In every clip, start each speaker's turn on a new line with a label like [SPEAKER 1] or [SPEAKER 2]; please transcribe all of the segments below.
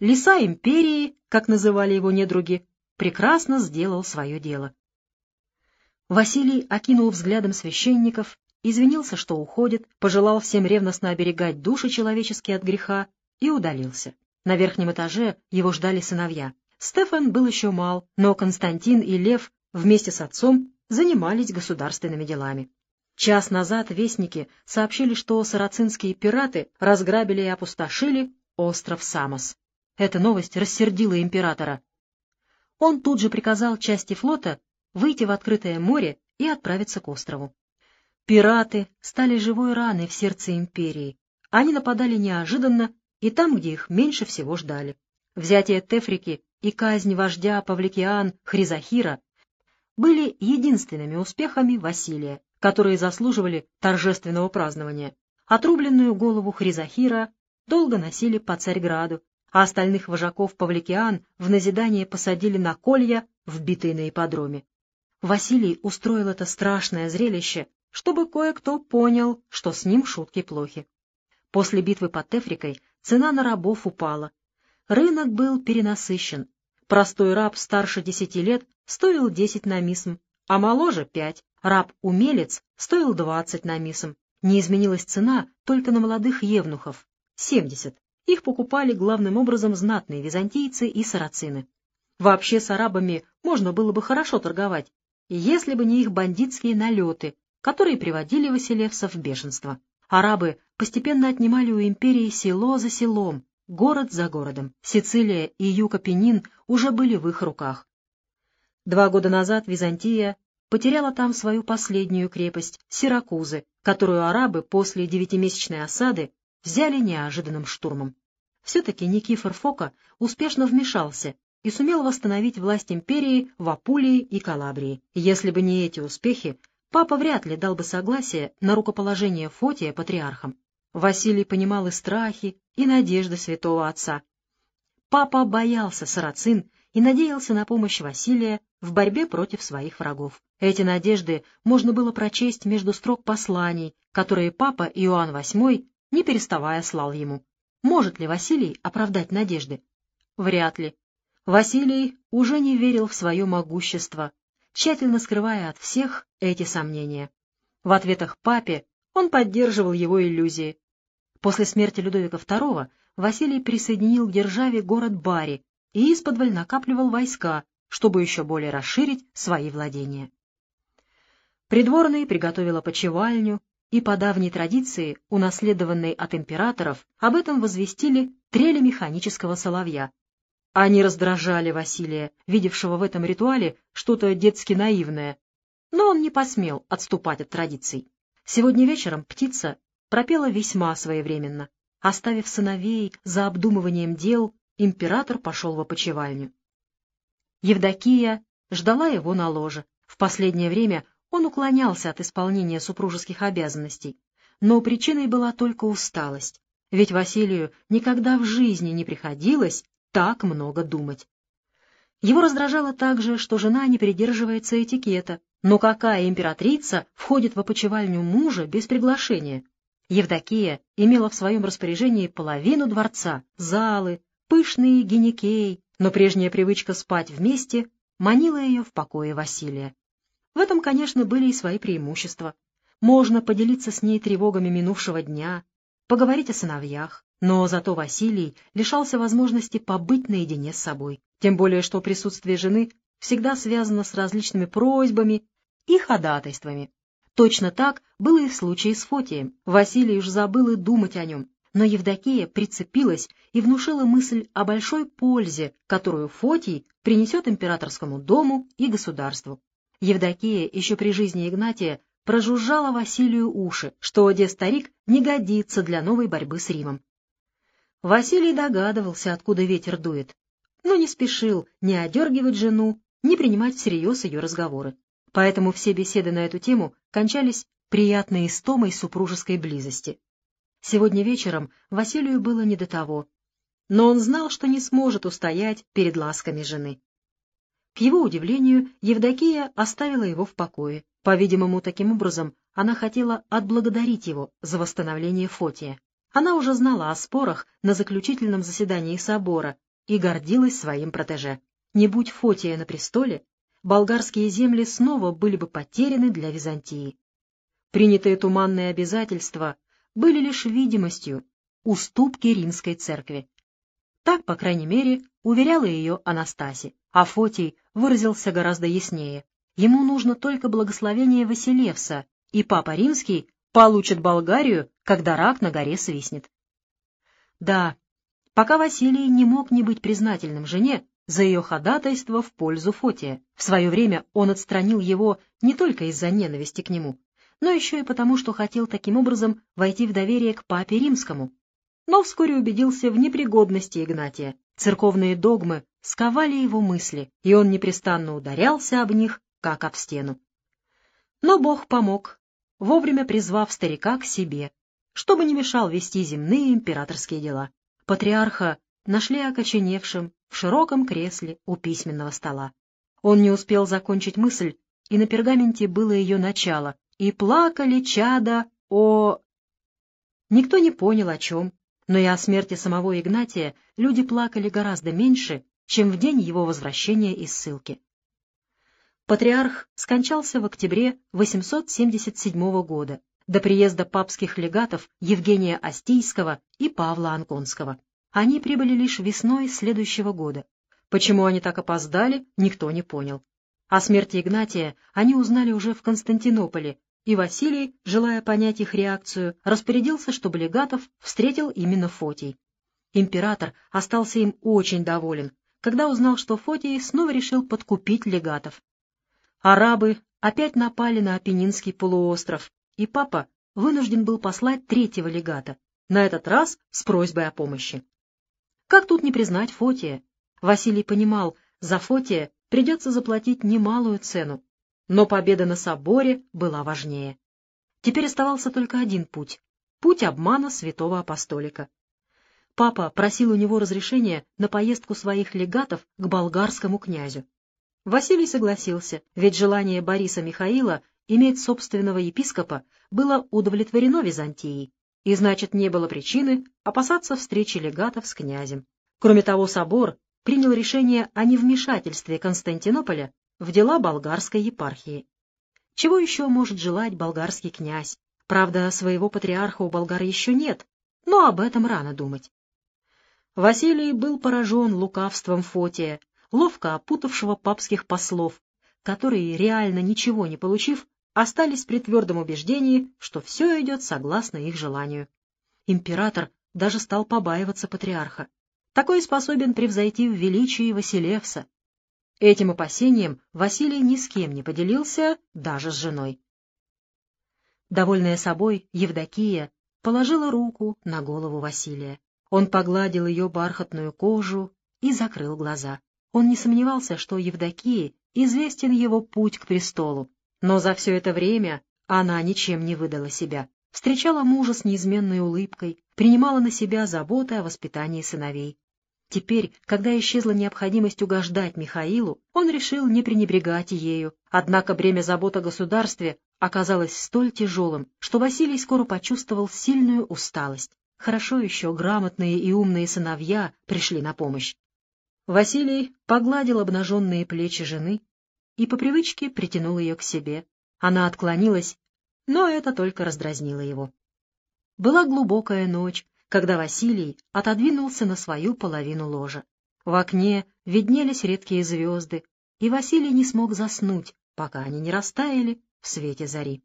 [SPEAKER 1] лиса империи, как называли его недруги, прекрасно сделал свое дело. Василий окинул взглядом священников, извинился, что уходит, пожелал всем ревностно оберегать души человеческие от греха и удалился. На верхнем этаже его ждали сыновья. Стефан был еще мал, но Константин и Лев вместе с отцом занимались государственными делами. Час назад вестники сообщили, что сарацинские пираты разграбили и опустошили остров Самос. Эта новость рассердила императора. Он тут же приказал части флота выйти в открытое море и отправиться к острову. Пираты стали живой раной в сердце империи. Они нападали неожиданно и там, где их меньше всего ждали. Взятие Тефрики и казнь вождя Павликиан Хризахира были единственными успехами Василия, которые заслуживали торжественного празднования. Отрубленную голову Хризахира долго носили по Царьграду, а остальных вожаков Павликиан в назидание посадили на колья, вбитые на ипподроме. Василий устроил это страшное зрелище, чтобы кое-кто понял, что с ним шутки плохи. После битвы под Тефрикой цена на рабов упала. Рынок был перенасыщен. Простой раб старше десяти лет стоил десять намисм, а моложе — пять. Раб-умелец стоил двадцать намисм. Не изменилась цена только на молодых евнухов — семьдесят. Их покупали главным образом знатные византийцы и сарацины. Вообще с арабами можно было бы хорошо торговать, если бы не их бандитские налеты, которые приводили Василевса в бешенство. Арабы постепенно отнимали у империи село за селом, город за городом. Сицилия и Юкопенин уже были в их руках. Два года назад Византия потеряла там свою последнюю крепость — Сиракузы, которую арабы после девятимесячной осады взяли неожиданным штурмом. Все-таки Никифор Фока успешно вмешался и сумел восстановить власть империи в Апулии и Калабрии. Если бы не эти успехи, папа вряд ли дал бы согласие на рукоположение Фотия патриархом. Василий понимал и страхи, и надежды святого отца. Папа боялся сарацин и надеялся на помощь Василия в борьбе против своих врагов. Эти надежды можно было прочесть между строк посланий, которые папа Иоанн VIII, не переставая, слал ему. Может ли Василий оправдать надежды? Вряд ли. Василий уже не верил в свое могущество, тщательно скрывая от всех эти сомнения. В ответах папе он поддерживал его иллюзии. После смерти Людовика II Василий присоединил к державе город Бари и исподволь накапливал войска, чтобы еще более расширить свои владения. Придворный приготовил опочивальню, и по давней традиции, унаследованной от императоров, об этом возвестили трели механического соловья. Они раздражали Василия, видевшего в этом ритуале что-то детски наивное, но он не посмел отступать от традиций. Сегодня вечером птица пропела весьма своевременно. Оставив сыновей за обдумыванием дел, император пошел в опочивальню. Евдокия ждала его на ложе. В последнее время он уклонялся от исполнения супружеских обязанностей, но причиной была только усталость, ведь Василию никогда в жизни не приходилось так много думать. Его раздражало также, что жена не придерживается этикета, но какая императрица входит в опочивальню мужа без приглашения? Евдокия имела в своем распоряжении половину дворца, залы, пышные гинекей, но прежняя привычка спать вместе манила ее в покое Василия. В этом, конечно, были и свои преимущества. Можно поделиться с ней тревогами минувшего дня, поговорить о сыновьях, но зато Василий лишался возможности побыть наедине с собой. Тем более, что присутствие жены всегда связано с различными просьбами и ходатайствами. Точно так было и в случае с Фотием. Василий уж забыл и думать о нем. Но Евдокия прицепилась и внушила мысль о большой пользе, которую Фотий принесет императорскому дому и государству. Евдокия еще при жизни Игнатия прожужжала Василию уши, что оде старик не годится для новой борьбы с Римом. Василий догадывался, откуда ветер дует, но не спешил ни одергивать жену, ни принимать всерьез ее разговоры поэтому все беседы на эту тему кончались приятной истомой супружеской близости. Сегодня вечером Василию было не до того, но он знал, что не сможет устоять перед ласками жены. К его удивлению, Евдокия оставила его в покое. По-видимому, таким образом она хотела отблагодарить его за восстановление Фотия. Она уже знала о спорах на заключительном заседании собора, и гордилась своим протеже. Не будь Фотия на престоле, болгарские земли снова были бы потеряны для Византии. Принятые туманные обязательства были лишь видимостью, уступки римской церкви. Так, по крайней мере, уверяла ее Анастасия. А Фотий выразился гораздо яснее. Ему нужно только благословение Василевса, и Папа Римский получит Болгарию, когда рак на горе свистнет. Да, пока Василий не мог не быть признательным жене за ее ходатайство в пользу Фотия. В свое время он отстранил его не только из-за ненависти к нему, но еще и потому, что хотел таким образом войти в доверие к Папе Римскому. Но вскоре убедился в непригодности Игнатия. Церковные догмы сковали его мысли, и он непрестанно ударялся об них, как об стену. Но Бог помог, вовремя призвав старика к себе, чтобы не мешал вести земные императорские дела. Патриарха нашли окоченевшим в широком кресле у письменного стола. Он не успел закончить мысль, и на пергаменте было ее начало, и плакали чада о... Никто не понял, о чем, но и о смерти самого Игнатия люди плакали гораздо меньше, чем в день его возвращения из ссылки. Патриарх скончался в октябре 877 года, до приезда папских легатов Евгения Астийского и Павла Анконского. Они прибыли лишь весной следующего года. Почему они так опоздали, никто не понял. О смерти Игнатия они узнали уже в Константинополе, и Василий, желая понять их реакцию, распорядился, чтобы легатов встретил именно Фотий. Император остался им очень доволен, когда узнал, что Фотий снова решил подкупить легатов. Арабы опять напали на Апеннинский полуостров, и папа вынужден был послать третьего легата, на этот раз с просьбой о помощи. Как тут не признать Фотия? Василий понимал, за Фотия придется заплатить немалую цену, но победа на соборе была важнее. Теперь оставался только один путь — путь обмана святого апостолика. Папа просил у него разрешения на поездку своих легатов к болгарскому князю. Василий согласился, ведь желание Бориса Михаила иметь собственного епископа было удовлетворено Византией, и значит не было причины опасаться встречи легатов с князем. Кроме того, собор принял решение о невмешательстве Константинополя в дела болгарской епархии. Чего еще может желать болгарский князь? Правда, своего патриарха у болгар еще нет, но об этом рано думать. Василий был поражен лукавством Фотия, ловко опутавшего папских послов, которые, реально ничего не получив, остались при твердом убеждении, что все идет согласно их желанию. Император даже стал побаиваться патриарха. Такой способен превзойти в величии Василевса, Этим опасением Василий ни с кем не поделился, даже с женой. Довольная собой, Евдокия положила руку на голову Василия. Он погладил ее бархатную кожу и закрыл глаза. Он не сомневался, что Евдокии известен его путь к престолу, но за все это время она ничем не выдала себя. Встречала мужа с неизменной улыбкой, принимала на себя заботы о воспитании сыновей. Теперь, когда исчезла необходимость угождать Михаилу, он решил не пренебрегать ею. Однако бремя забот о государстве оказалось столь тяжелым, что Василий скоро почувствовал сильную усталость. Хорошо еще грамотные и умные сыновья пришли на помощь. Василий погладил обнаженные плечи жены и по привычке притянул ее к себе. Она отклонилась, но это только раздразнило его. Была глубокая ночь, когда Василий отодвинулся на свою половину ложа. В окне виднелись редкие звезды, и Василий не смог заснуть, пока они не растаяли в свете зари.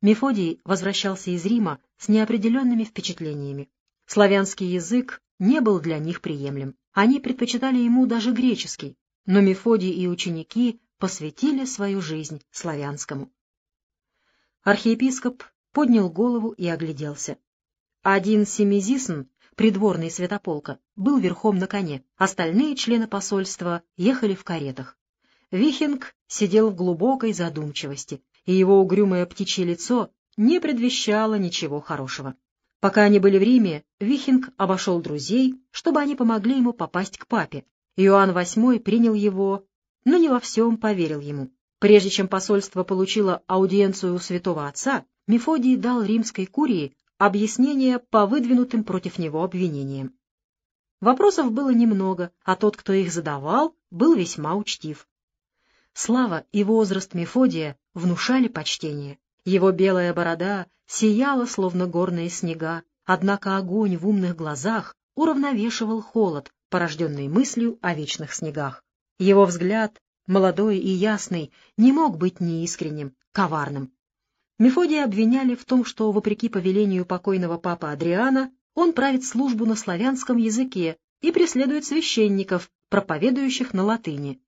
[SPEAKER 1] Мефодий возвращался из Рима с неопределенными впечатлениями. Славянский язык не был для них приемлем. Они предпочитали ему даже греческий, но Мефодий и ученики посвятили свою жизнь славянскому. Архиепископ поднял голову и огляделся. Один Семизисн, придворный святополка, был верхом на коне, остальные члены посольства ехали в каретах. Вихинг сидел в глубокой задумчивости, и его угрюмое птичье лицо не предвещало ничего хорошего. Пока они были в Риме, Вихинг обошел друзей, чтобы они помогли ему попасть к папе. Иоанн VIII принял его, но не во всем поверил ему. Прежде чем посольство получило аудиенцию у святого отца, Мефодий дал римской курии объяснение по выдвинутым против него обвинениям. Вопросов было немного, а тот, кто их задавал, был весьма учтив. Слава и возраст Мефодия внушали почтение. Его белая борода сияла, словно горные снега, однако огонь в умных глазах уравновешивал холод, порожденный мыслью о вечных снегах. Его взгляд, молодой и ясный, не мог быть неискренним, коварным. Мефодия обвиняли в том, что, вопреки повелению покойного папы Адриана, он правит службу на славянском языке и преследует священников, проповедующих на латыни.